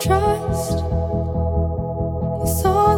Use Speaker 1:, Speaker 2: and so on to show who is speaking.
Speaker 1: trust. It's all.